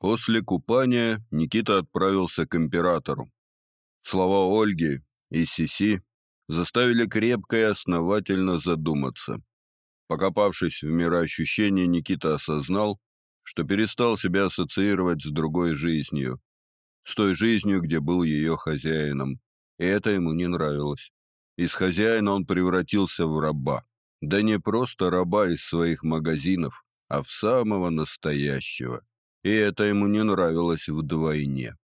После купания Никита отправился к императору. Слова Ольги и Сиси заставили крепко и основательно задуматься. Покопавшись в мироощущение, Никита осознал, что перестал себя ассоциировать с другой жизнью, с той жизнью, где был ее хозяином, и это ему не нравилось. Из хозяина он превратился в раба. Да не просто раба из своих магазинов, а в самого настоящего. И это ему не нравилось вдвойне.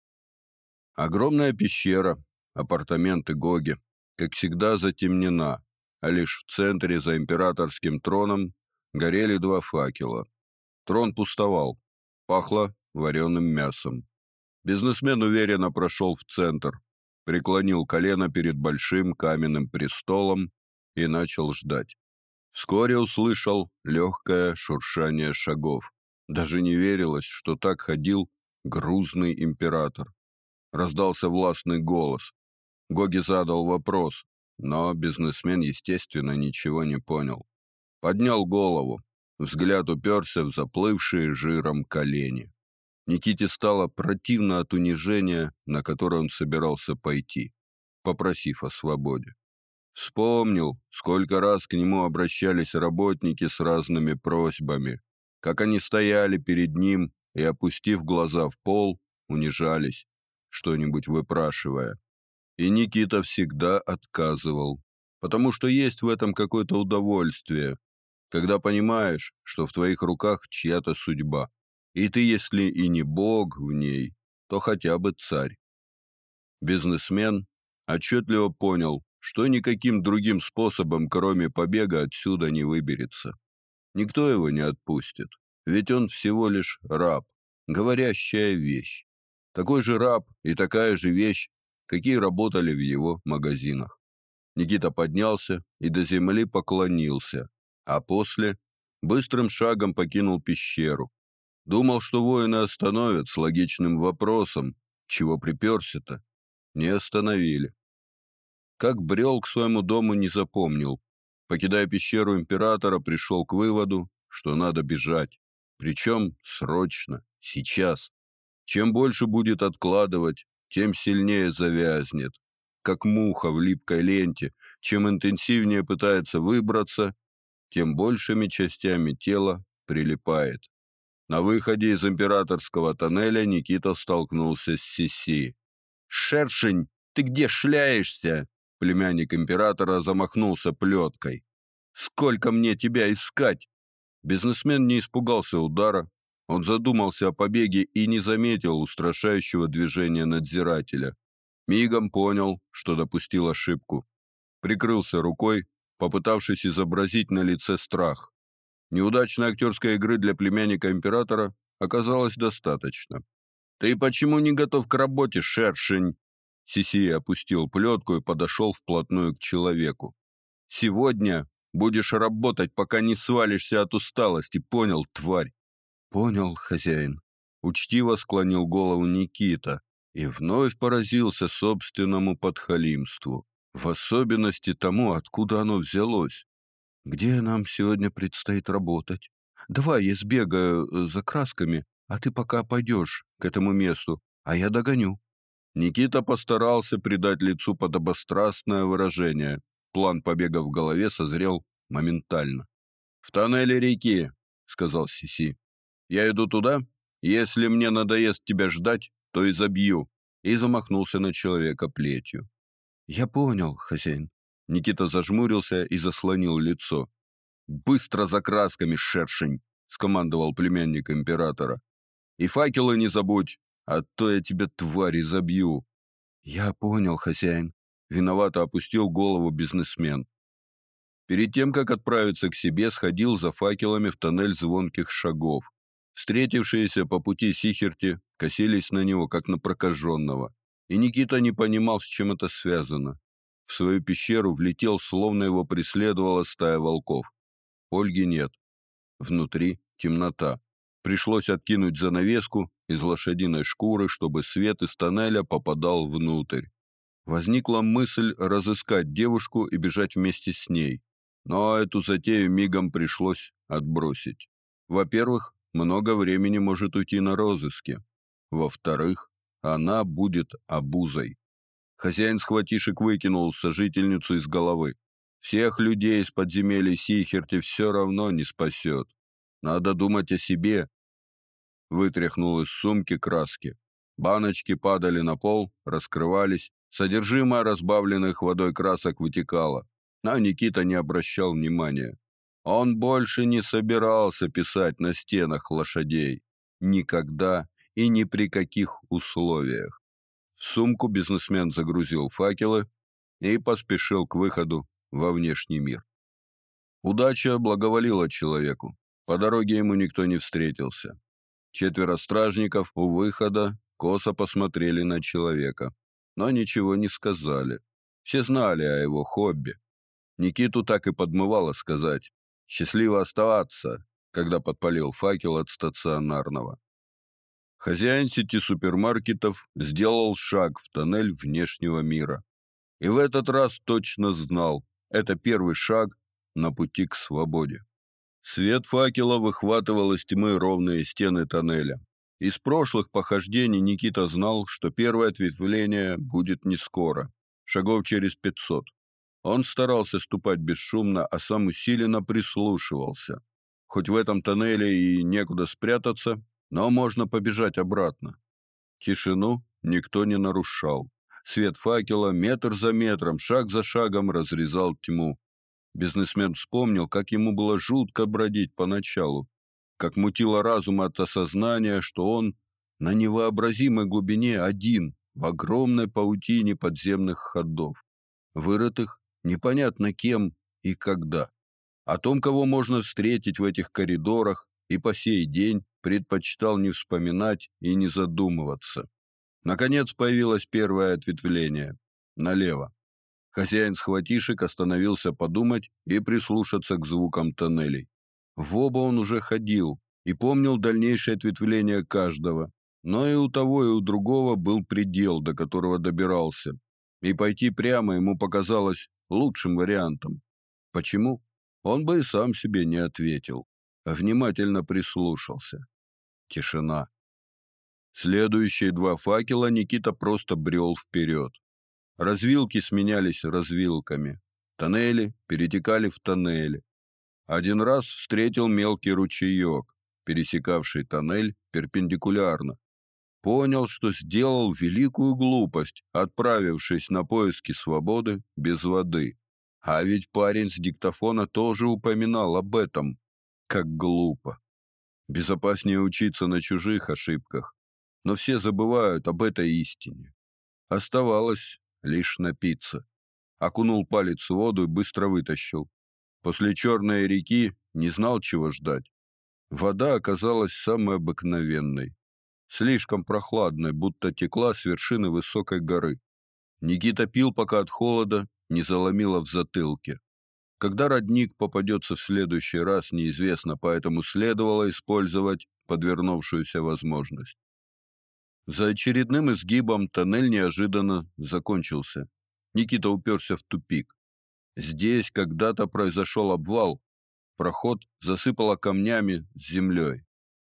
Огромная пещера, апартаменты Гоги, как всегда затемнена, а лишь в центре за императорским троном горели два факела. Трон пустовал, пахло вареным мясом. Бизнесмен уверенно прошел в центр, преклонил колено перед большим каменным престолом и начал ждать. Вскоре услышал легкое шуршание шагов. Даже не верилось, что так ходил грузный император. Раздался властный голос. Гоги задал вопрос, но бизнесмен, естественно, ничего не понял. Поднял голову, взгляд уперся в заплывшие жиром колени. Никите стало противно от унижения, на которое он собирался пойти, попросив о свободе. Вспомнил, сколько раз к нему обращались работники с разными просьбами, как они стояли перед ним и, опустив глаза в пол, унижались, что-нибудь выпрашивая. И Никита всегда отказывал, потому что есть в этом какое-то удовольствие, когда понимаешь, что в твоих руках чья-то судьба, и ты, если и не бог в ней, то хотя бы царь. Бизнесмен отчетливо понял, что никаким другим способом, кроме побега, отсюда не выберется. Никто его не отпустит, ведь он всего лишь раб, говорящая вещь. Такой же раб и такая же вещь, какие работали в его магазинах. Никита поднялся и до земли поклонился, а после быстрым шагом покинул пещеру. Думал, что воины остановят с логичным вопросом, чего приперся-то. Не остановили. Как брел к своему дому, не запомнил. Покидая пещеру императора, пришел к выводу, что надо бежать. Причем срочно, сейчас. Чем больше будет откладывать, тем сильнее завязнет. Как муха в липкой ленте, чем интенсивнее пытается выбраться, тем большими частями тела прилипает. На выходе из императорского тоннеля Никита столкнулся с Сиси. «Шершень, ты где шляешься?» Племянник императора замахнулся плеткой. «Сколько мне тебя искать?» Бизнесмен не испугался удара. Он задумался о побеге и не заметил устрашающего движения надзирателя. Мигом понял, что допустил ошибку. Прикрылся рукой, попытавшись изобразить на лице страх. Неудачной актерской игры для племянника императора оказалось достаточно. «Ты почему не готов к работе, шершень?» Сиси опустил плетку и подошел вплотную к человеку. «Сегодня будешь работать, пока не свалишься от усталости, понял, тварь?» «Понял, хозяин», — учтиво склонил голову Никита и вновь поразился собственному подхалимству, в особенности тому, откуда оно взялось. «Где нам сегодня предстоит работать? Давай я сбегаю э, за красками, а ты пока пойдешь к этому месту, а я догоню». Никита постарался придать лицу подобострастное выражение. План побега в голове созрел моментально. «В тоннеле реки», — сказал Сиси. «Я иду туда. Если мне надоест тебя ждать, то и забью». И замахнулся на человека плетью. «Я понял, хозяин». Никита зажмурился и заслонил лицо. «Быстро за красками, шершень!» — скомандовал племянник императора. «И факелы не забудь, а то я тебя, твари, забью. Я понял, хозяин. Виновато опустил голову бизнесмен. Перед тем, как отправиться к себе, сходил за факелами в тоннель звонких шагов. Встретившиеся по пути Сихерти косились на него, как на прокаженного. И Никита не понимал, с чем это связано. В свою пещеру влетел, словно его преследовала стая волков. Ольги нет. Внутри темнота. Пришлось откинуть занавеску из лошадиной шкуры, чтобы свет из тоннеля попадал внутрь. Возникла мысль разыскать девушку и бежать вместе с ней. Но эту затею мигом пришлось отбросить. Во-первых, много времени может уйти на розыски. Во-вторых, она будет обузой. Хозяин схватишек выкинул сожительницу из головы. Всех людей из подземелья Сихерти все равно не спасет. Надо думать о себе. Вытряхнул из сумки краски. Баночки падали на пол, раскрывались, содержимое разбавленных водой красок вытекало. Но Никита не обращал внимания. Он больше не собирался писать на стенах лошадей. Никогда и ни при каких условиях. В сумку бизнесмен загрузил факелы и поспешил к выходу во внешний мир. Удача благоволила человеку. По дороге ему никто не встретился. Четверо стражников у выхода косо посмотрели на человека, но ничего не сказали. Все знали о его хобби. Никиту так и подмывало сказать «Счастливо оставаться», когда подпалил факел от стационарного. Хозяин сети супермаркетов сделал шаг в тоннель внешнего мира. И в этот раз точно знал, это первый шаг на пути к свободе. Свет факела выхватывал из тьмы ровные стены тоннеля. Из прошлых похождений Никита знал, что первое ответвление будет не скоро, шагов через пятьсот. Он старался ступать бесшумно, а сам усиленно прислушивался. Хоть в этом тоннеле и некуда спрятаться, но можно побежать обратно. Тишину никто не нарушал. Свет факела метр за метром, шаг за шагом разрезал тьму. Бизнесмен вспомнил, как ему было жутко бродить поначалу, как мутило разум от осознания, что он на невообразимой глубине один в огромной паутине подземных ходов, вырытых непонятно кем и когда. О том, кого можно встретить в этих коридорах, и по сей день предпочитал не вспоминать и не задумываться. Наконец появилось первое ответвление. Налево. Хозяин схватишек остановился подумать и прислушаться к звукам тоннелей. В оба он уже ходил и помнил дальнейшее ответвление каждого, но и у того, и у другого был предел, до которого добирался, и пойти прямо ему показалось лучшим вариантом. Почему? Он бы и сам себе не ответил, а внимательно прислушался. Тишина. Следующие два факела Никита просто брел вперед. Развилки сменялись развилками. Тоннели перетекали в тоннели. Один раз встретил мелкий ручеек, пересекавший тоннель перпендикулярно. Понял, что сделал великую глупость, отправившись на поиски свободы без воды. А ведь парень с диктофона тоже упоминал об этом. Как глупо. Безопаснее учиться на чужих ошибках, но все забывают об этой истине. Оставалось лишь напиться. Окунул палец в воду и быстро вытащил. После черной реки не знал, чего ждать. Вода оказалась самой обыкновенной, слишком прохладной, будто текла с вершины высокой горы. Никита пил, пока от холода не заломило в затылке. Когда родник попадется в следующий раз, неизвестно, поэтому следовало использовать подвернувшуюся возможность. За очередным изгибом тоннель неожиданно закончился. Никита уперся в тупик. Здесь когда-то произошел обвал. Проход засыпало камнями с землей.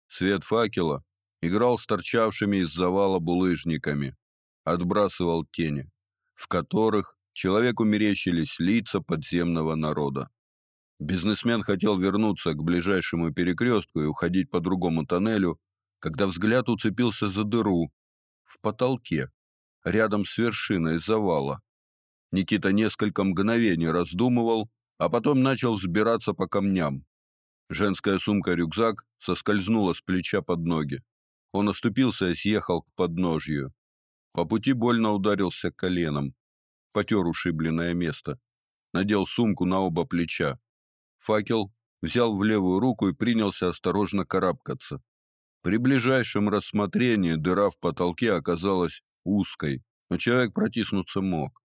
Свет факела играл с торчавшими из завала булыжниками, отбрасывал тени, в которых человеку мерещились лица подземного народа. Бизнесмен хотел вернуться к ближайшему перекрестку и уходить по другому тоннелю, когда взгляд уцепился за дыру в потолке, рядом с вершиной завала. Никита несколько мгновений раздумывал, а потом начал взбираться по камням. Женская сумка-рюкзак соскользнула с плеча под ноги. Он оступился и съехал к подножью. По пути больно ударился коленом. Потер ушибленное место. Надел сумку на оба плеча. Факел взял в левую руку и принялся осторожно карабкаться. При ближайшем рассмотрении дыра в потолке оказалась узкой, но человек протиснуться мог.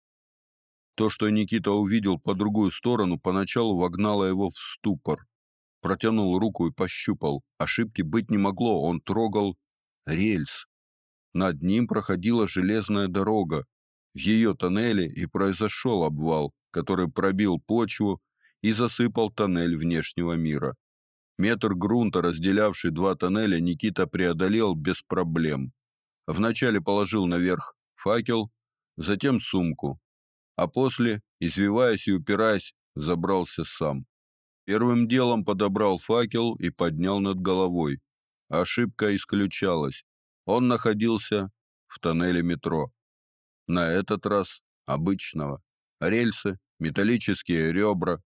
То, что Никита увидел по другую сторону, поначалу вогнало его в ступор. Протянул руку и пощупал. Ошибки быть не могло, он трогал рельс. Над ним проходила железная дорога. В ее тоннеле и произошел обвал, который пробил почву и засыпал тоннель внешнего мира. Метр грунта, разделявший два тоннеля, Никита преодолел без проблем. Вначале положил наверх факел, затем сумку, а после, извиваясь и упираясь, забрался сам. Первым делом подобрал факел и поднял над головой. Ошибка исключалась. Он находился в тоннеле метро. На этот раз обычного. Рельсы, металлические ребра,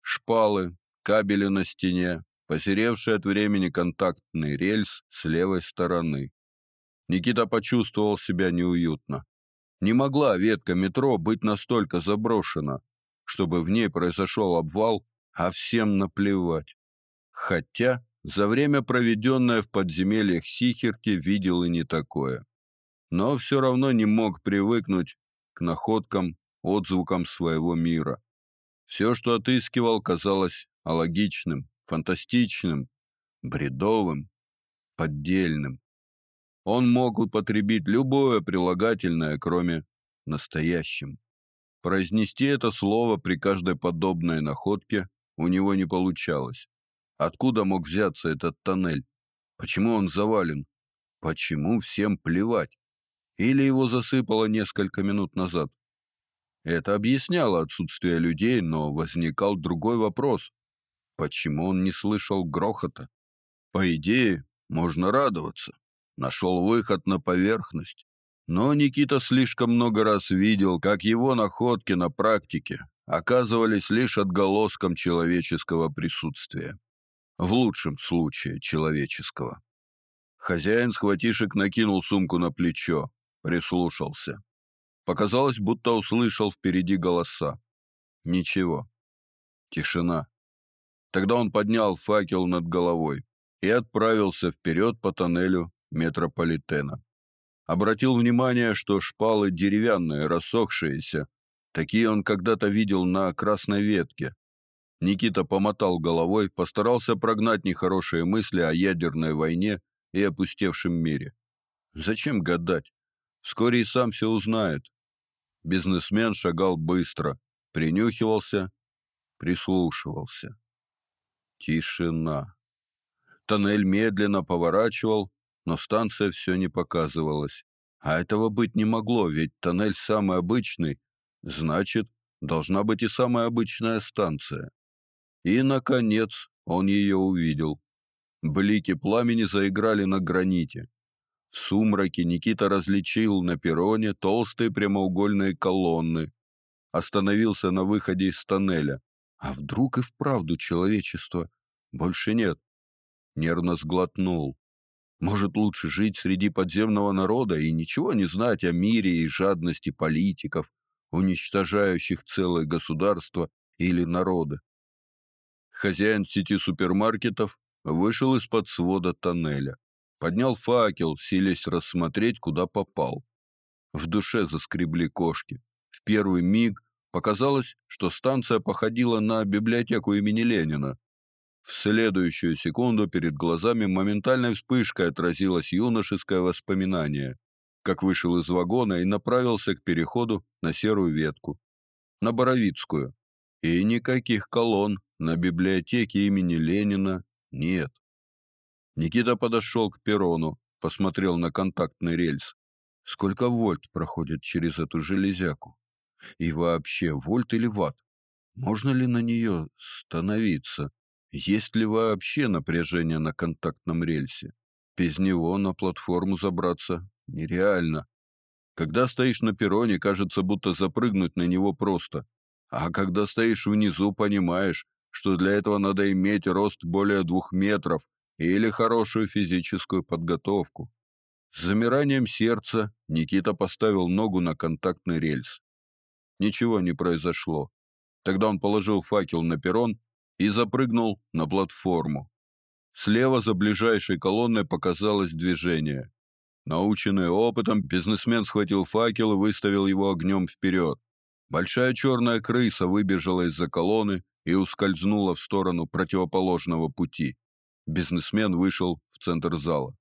шпалы, кабели на стене, посеревший от времени контактный рельс с левой стороны. Никита почувствовал себя неуютно. Не могла ветка метро быть настолько заброшена, чтобы в ней произошел обвал, а всем наплевать. Хотя за время, проведенное в подземельях Сихерти, видел и не такое. Но все равно не мог привыкнуть к находкам, отзвукам своего мира. Все, что отыскивал, казалось алогичным, фантастичным, бредовым, поддельным. Он мог употребить любое прилагательное, кроме «настоящим». Произнести это слово при каждой подобной находке у него не получалось. Откуда мог взяться этот тоннель? Почему он завален? Почему всем плевать? Или его засыпало несколько минут назад? Это объясняло отсутствие людей, но возникал другой вопрос. Почему он не слышал грохота? По идее, можно радоваться. Нашел выход на поверхность. Но Никита слишком много раз видел, как его находки на практике оказывались лишь отголоском человеческого присутствия. В лучшем случае человеческого. Хозяин схватишек накинул сумку на плечо, прислушался. Показалось, будто услышал впереди голоса. Ничего. Тишина. Тогда он поднял факел над головой и отправился вперед по тоннелю метрополитена. Обратил внимание, что шпалы деревянные, рассохшиеся. Такие он когда-то видел на красной ветке. Никита помотал головой, постарался прогнать нехорошие мысли о ядерной войне и опустевшем мире. Зачем гадать? Вскоре и сам все узнает. Бизнесмен шагал быстро, принюхивался, прислушивался. Тишина. Тоннель медленно поворачивал, но станция все не показывалась. А этого быть не могло, ведь тоннель самый обычный, значит, должна быть и самая обычная станция. И, наконец, он ее увидел. Блики пламени заиграли на граните. В сумраке Никита различил на перроне толстые прямоугольные колонны. Остановился на выходе из тоннеля. А вдруг и вправду человечество больше нет? Нервно сглотнул. Может, лучше жить среди подземного народа и ничего не знать о мире и жадности политиков, уничтожающих целое государство или народы. Хозяин сети супермаркетов вышел из-под свода тоннеля, поднял факел, силясь рассмотреть, куда попал. В душе заскребли кошки. В первый миг Показалось, что станция походила на библиотеку имени Ленина. В следующую секунду перед глазами моментальной вспышкой отразилось юношеское воспоминание, как вышел из вагона и направился к переходу на серую ветку, на Боровицкую. И никаких колонн на библиотеке имени Ленина нет. Никита подошел к перрону, посмотрел на контактный рельс. Сколько вольт проходит через эту железяку? И вообще, вольт или ватт? Можно ли на нее становиться? Есть ли вообще напряжение на контактном рельсе? Без него на платформу забраться нереально. Когда стоишь на перроне, кажется, будто запрыгнуть на него просто. А когда стоишь внизу, понимаешь, что для этого надо иметь рост более двух метров или хорошую физическую подготовку. С замиранием сердца Никита поставил ногу на контактный рельс. Ничего не произошло. Тогда он положил факел на перрон и запрыгнул на платформу. Слева за ближайшей колонной показалось движение. Наученный опытом, бизнесмен схватил факел и выставил его огнем вперед. Большая черная крыса выбежала из-за колонны и ускользнула в сторону противоположного пути. Бизнесмен вышел в центр зала.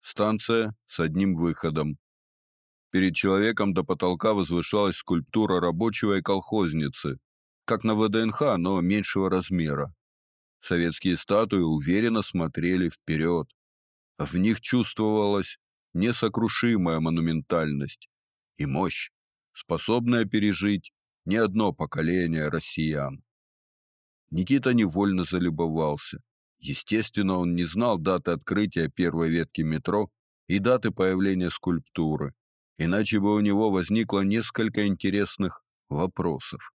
Станция с одним выходом. Перед человеком до потолка возвышалась скульптура рабочего и колхозницы, как на ВДНХ, но меньшего размера. Советские статуи уверенно смотрели вперед. В них чувствовалась несокрушимая монументальность и мощь, способная пережить не одно поколение россиян. Никита невольно залюбовался. Естественно, он не знал даты открытия первой ветки метро и даты появления скульптуры, иначе бы у него возникло несколько интересных вопросов.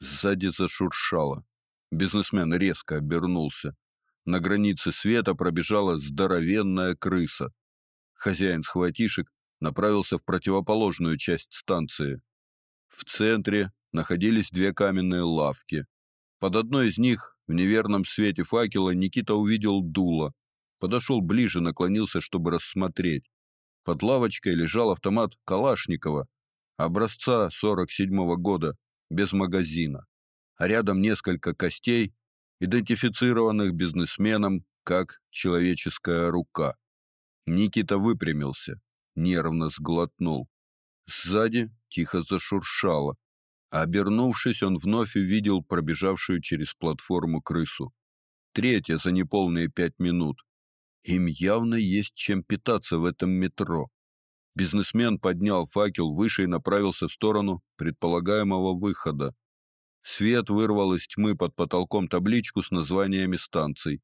Сзади зашуршало. Бизнесмен резко обернулся. На границе света пробежала здоровенная крыса. Хозяин схватишек направился в противоположную часть станции. В центре находились две каменные лавки. Под одной из них, в неверном свете факела, Никита увидел дуло. Подошел ближе, наклонился, чтобы рассмотреть. Под лавочкой лежал автомат Калашникова, образца 47-го года, без магазина. А рядом несколько костей, идентифицированных бизнесменом как человеческая рука. Никита выпрямился, нервно сглотнул. Сзади тихо зашуршало. Обернувшись, он вновь увидел пробежавшую через платформу крысу. Третья за неполные пять минут. Им явно есть чем питаться в этом метро. Бизнесмен поднял факел выше и направился в сторону предполагаемого выхода. Свет вырвал из тьмы под потолком табличку с названиями станций.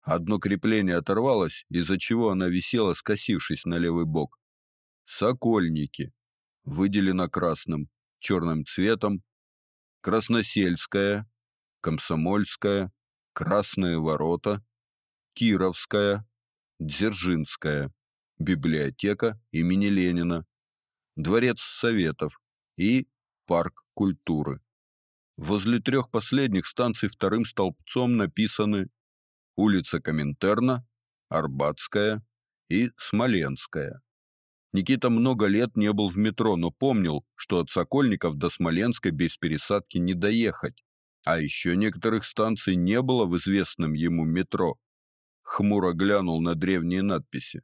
Одно крепление оторвалось, из-за чего она висела, скосившись на левый бок. Сокольники. Выделено красным черным цветом, Красносельская, Комсомольская, Красные ворота, Кировская, Дзержинская, библиотека имени Ленина, Дворец Советов и Парк культуры. Возле трех последних станций вторым столбцом написаны улица Коминтерна, Арбатская и Смоленская. Никита много лет не был в метро, но помнил, что от Сокольников до Смоленска без пересадки не доехать. А еще некоторых станций не было в известном ему метро. Хмуро глянул на древние надписи.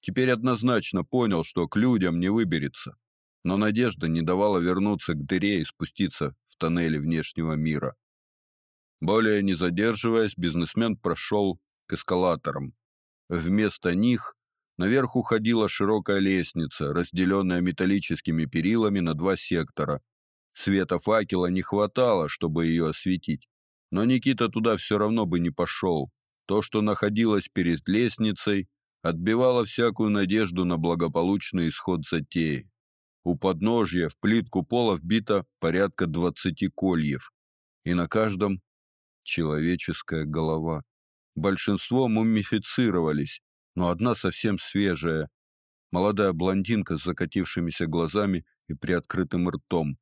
Теперь однозначно понял, что к людям не выберется. Но надежда не давала вернуться к дыре и спуститься в тоннели внешнего мира. Более не задерживаясь, бизнесмен прошел к эскалаторам. Вместо них Наверх уходила широкая лестница, разделенная металлическими перилами на два сектора. Света факела не хватало, чтобы ее осветить. Но Никита туда все равно бы не пошел. То, что находилось перед лестницей, отбивало всякую надежду на благополучный исход затеи. У подножья в плитку пола вбито порядка двадцати кольев, и на каждом человеческая голова. Большинство мумифицировались, но одна совсем свежая. Молодая блондинка с закатившимися глазами и приоткрытым ртом.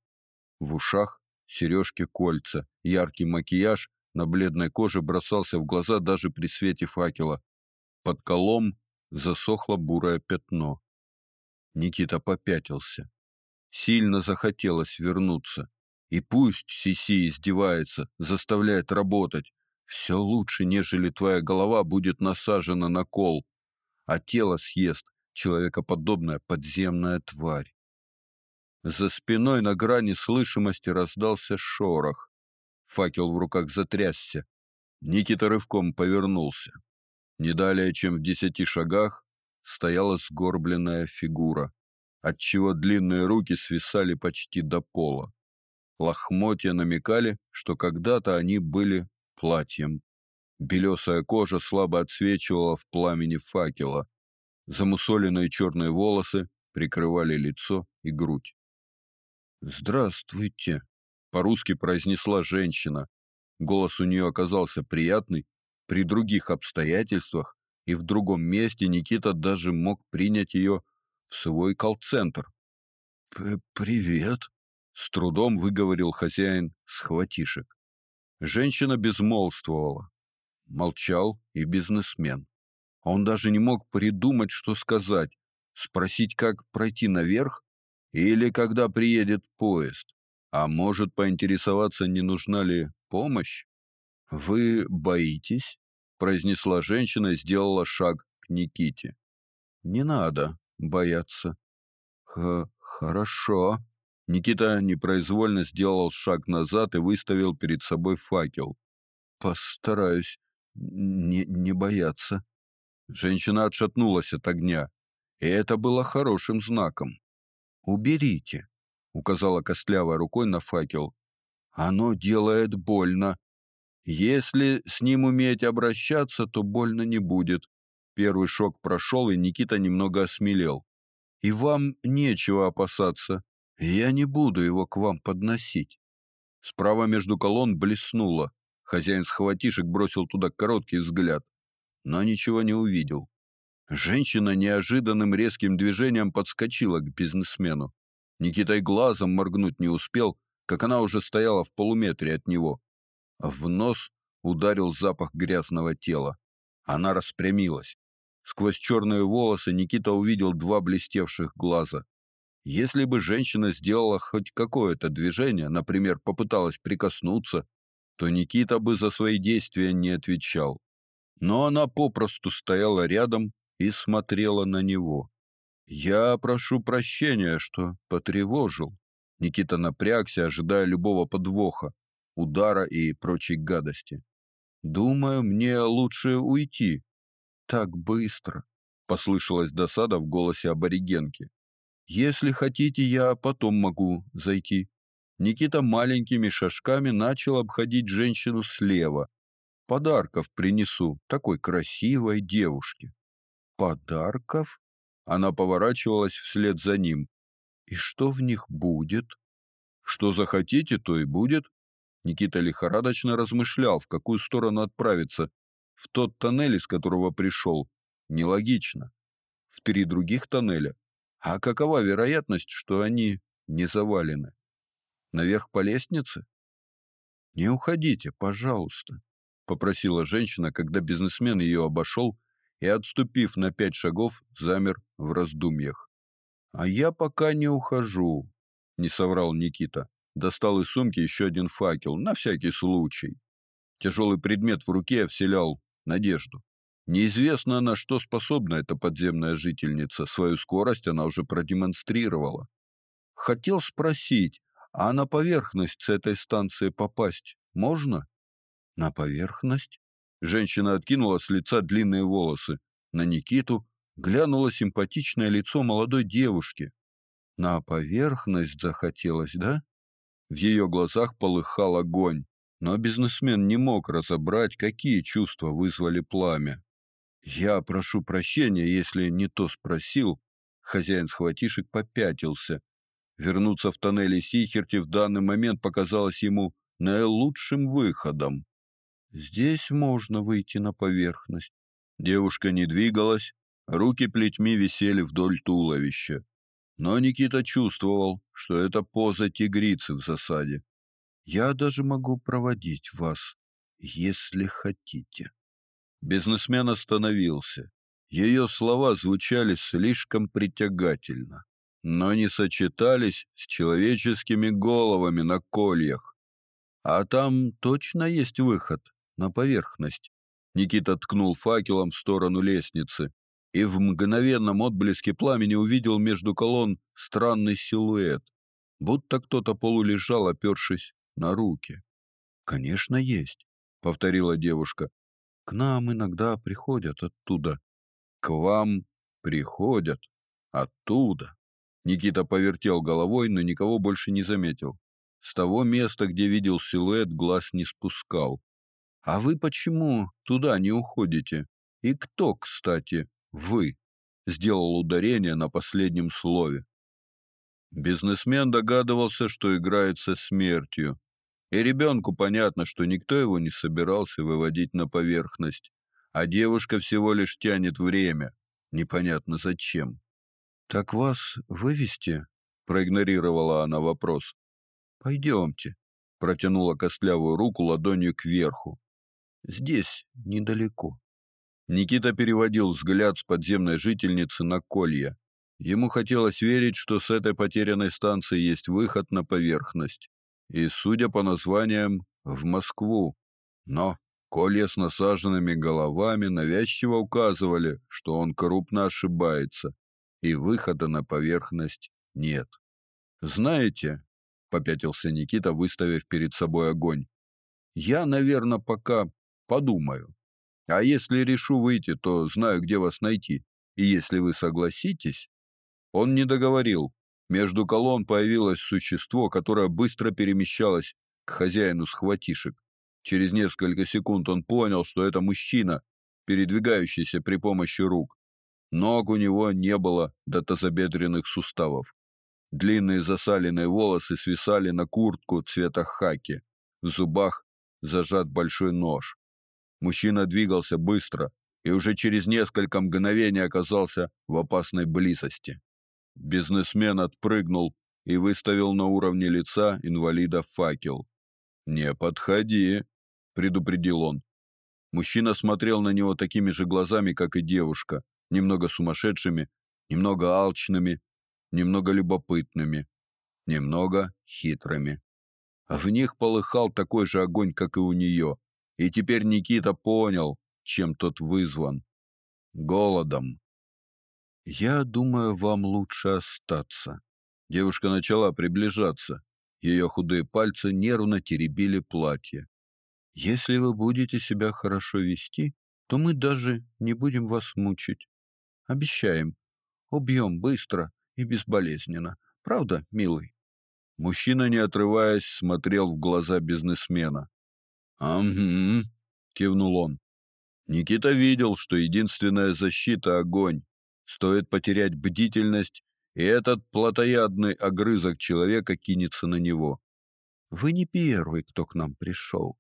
В ушах сережки-кольца, яркий макияж на бледной коже бросался в глаза даже при свете факела. Под колом засохло бурое пятно. Никита попятился. Сильно захотелось вернуться. И пусть Сиси издевается, заставляет работать. Все лучше, нежели твоя голова будет насажена на кол а тело съест человекоподобная подземная тварь. За спиной на грани слышимости раздался шорох. Факел в руках затрясся. Никита рывком повернулся. Не далее, чем в десяти шагах, стояла сгорбленная фигура, отчего длинные руки свисали почти до пола. Лохмотья намекали, что когда-то они были платьем. Белесая кожа слабо отсвечивала в пламени факела. Замусоленные черные волосы прикрывали лицо и грудь. «Здравствуйте», — по-русски произнесла женщина. Голос у нее оказался приятный. При других обстоятельствах и в другом месте Никита даже мог принять ее в свой колл-центр. «Привет», — с трудом выговорил хозяин схватишек. Женщина безмолвствовала, Молчал и бизнесмен. Он даже не мог придумать, что сказать. Спросить, как пройти наверх? Или когда приедет поезд? А может поинтересоваться, не нужна ли помощь? «Вы боитесь?» — произнесла женщина и сделала шаг к Никите. «Не надо бояться». Х «Хорошо». Никита непроизвольно сделал шаг назад и выставил перед собой факел. постараюсь не, не бояться. Женщина отшатнулась от огня, и это было хорошим знаком. «Уберите», — указала костлявой рукой на факел. «Оно делает больно. Если с ним уметь обращаться, то больно не будет». Первый шок прошел, и Никита немного осмелел. «И вам нечего опасаться. Я не буду его к вам подносить». Справа между колонн блеснуло. Хозяин схватишек бросил туда короткий взгляд, но ничего не увидел. Женщина неожиданным резким движением подскочила к бизнесмену. Никита и глазом моргнуть не успел, как она уже стояла в полуметре от него. В нос ударил запах грязного тела. Она распрямилась. Сквозь черные волосы Никита увидел два блестевших глаза. Если бы женщина сделала хоть какое-то движение, например, попыталась прикоснуться, то Никита бы за свои действия не отвечал. Но она попросту стояла рядом и смотрела на него. «Я прошу прощения, что потревожил». Никита напрягся, ожидая любого подвоха, удара и прочей гадости. «Думаю, мне лучше уйти». «Так быстро», — послышалась досада в голосе аборигенки. «Если хотите, я потом могу зайти». Никита маленькими шажками начал обходить женщину слева. Подарков принесу такой красивой девушке. Подарков? Она поворачивалась вслед за ним. И что в них будет? Что захотите, то и будет. Никита лихорадочно размышлял, в какую сторону отправиться. В тот тоннель, из которого пришел. Нелогично. В три других тоннеля. А какова вероятность, что они не завалены? Наверх по лестнице? Не уходите, пожалуйста, попросила женщина, когда бизнесмен ее обошел и, отступив на пять шагов, замер в раздумьях. А я пока не ухожу, не соврал Никита. Достал из сумки еще один факел на всякий случай. Тяжелый предмет в руке вселял надежду. Неизвестно, на что способна эта подземная жительница. Свою скорость она уже продемонстрировала. Хотел спросить, а на поверхность с этой станции попасть можно? На поверхность? Женщина откинула с лица длинные волосы. На Никиту глянуло симпатичное лицо молодой девушки. На поверхность захотелось, да? В ее глазах полыхал огонь, но бизнесмен не мог разобрать, какие чувства вызвали пламя. Я прошу прощения, если не то спросил. Хозяин схватишек попятился, Вернуться в тоннели Сихерти в данный момент показалось ему наилучшим выходом. Здесь можно выйти на поверхность. Девушка не двигалась, руки плетьми висели вдоль туловища. Но Никита чувствовал, что это поза тигрицы в засаде. Я даже могу проводить вас, если хотите. Бизнесмен остановился. Ее слова звучали слишком притягательно но не сочетались с человеческими головами на кольях. А там точно есть выход на поверхность. Никита ткнул факелом в сторону лестницы и в мгновенном отблеске пламени увидел между колонн странный силуэт, будто кто-то полулежал, опершись на руки. «Конечно, есть», — повторила девушка. «К нам иногда приходят оттуда». «К вам приходят оттуда». Никита повертел головой, но никого больше не заметил. С того места, где видел силуэт, глаз не спускал. А вы почему туда не уходите? И кто, кстати, вы? Сделал ударение на последнем слове. Бизнесмен догадывался, что играет со смертью. И ребенку понятно, что никто его не собирался выводить на поверхность, а девушка всего лишь тянет время, непонятно зачем. Так вас вывести? проигнорировала она вопрос. Пойдемте, протянула костлявую руку ладонью кверху. Здесь недалеко. Никита переводил взгляд с подземной жительницы на Колья. Ему хотелось верить, что с этой потерянной станции есть выход на поверхность. И, судя по названиям, в Москву. Но Колья с насаженными головами навязчиво указывали, что он крупно ошибается и выхода на поверхность нет. Знаете, попятился Никита, выставив перед собой огонь. Я, наверное, пока подумаю. А если решу выйти, то знаю, где вас найти. И если вы согласитесь, он не договорил. Между колонн появилось существо, которое быстро перемещалось к хозяину схватишек. Через несколько секунд он понял, что это мужчина, передвигающийся при помощи рук. Ног у него не было до тазобедренных суставов. Длинные засаленные волосы свисали на куртку цвета хаки. В зубах зажат большой нож. Мужчина двигался быстро и уже через несколько мгновений оказался в опасной близости. Бизнесмен отпрыгнул и выставил на уровне лица инвалида факел. «Не подходи», — предупредил он. Мужчина смотрел на него такими же глазами, как и девушка, немного сумасшедшими, немного алчными, немного любопытными, немного хитрыми. А в них полыхал такой же огонь, как и у нее. И теперь Никита понял, чем тот вызван. Голодом. «Я думаю, вам лучше остаться». Девушка начала приближаться. Ее худые пальцы нервно теребили платье. «Если вы будете себя хорошо вести, то мы даже не будем вас мучить. Обещаем. Убьем быстро и безболезненно. Правда, милый?» Мужчина, не отрываясь, смотрел в глаза бизнесмена. «Ага», — кивнул он. Никита видел, что единственная защита — огонь. Стоит потерять бдительность, и этот плотоядный огрызок человека кинется на него. «Вы не первый, кто к нам пришел».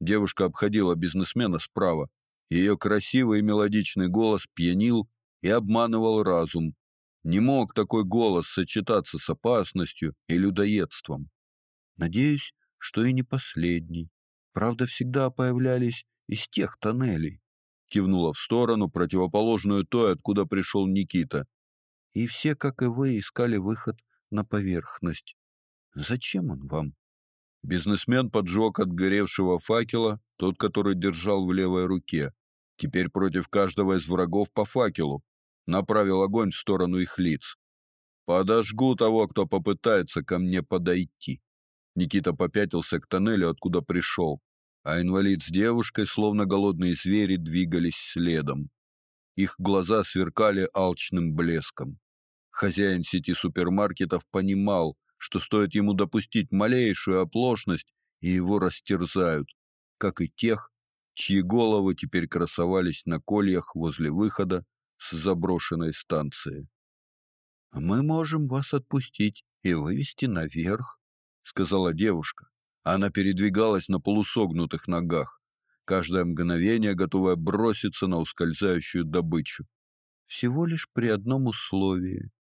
Девушка обходила бизнесмена справа. Ее красивый и мелодичный голос пьянил и обманывал разум. Не мог такой голос сочетаться с опасностью и людоедством. Надеюсь, что и не последний. Правда, всегда появлялись из тех тоннелей. Кивнула в сторону, противоположную той, откуда пришел Никита. И все, как и вы, искали выход на поверхность. Зачем он вам? Бизнесмен поджег от горевшего факела тот, который держал в левой руке. Теперь против каждого из врагов по факелу. Направил огонь в сторону их лиц. Подожгу того, кто попытается ко мне подойти. Никита попятился к тоннелю, откуда пришел, а инвалид с девушкой, словно голодные звери, двигались следом. Их глаза сверкали алчным блеском. Хозяин сети супермаркетов понимал, что стоит ему допустить малейшую оплошность, и его растерзают, как и тех, чьи головы теперь красовались на кольях возле выхода с заброшенной станции. «Мы можем вас отпустить и вывести наверх», — сказала девушка. Она передвигалась на полусогнутых ногах, каждое мгновение готовая броситься на ускользающую добычу. «Всего лишь при одном условии.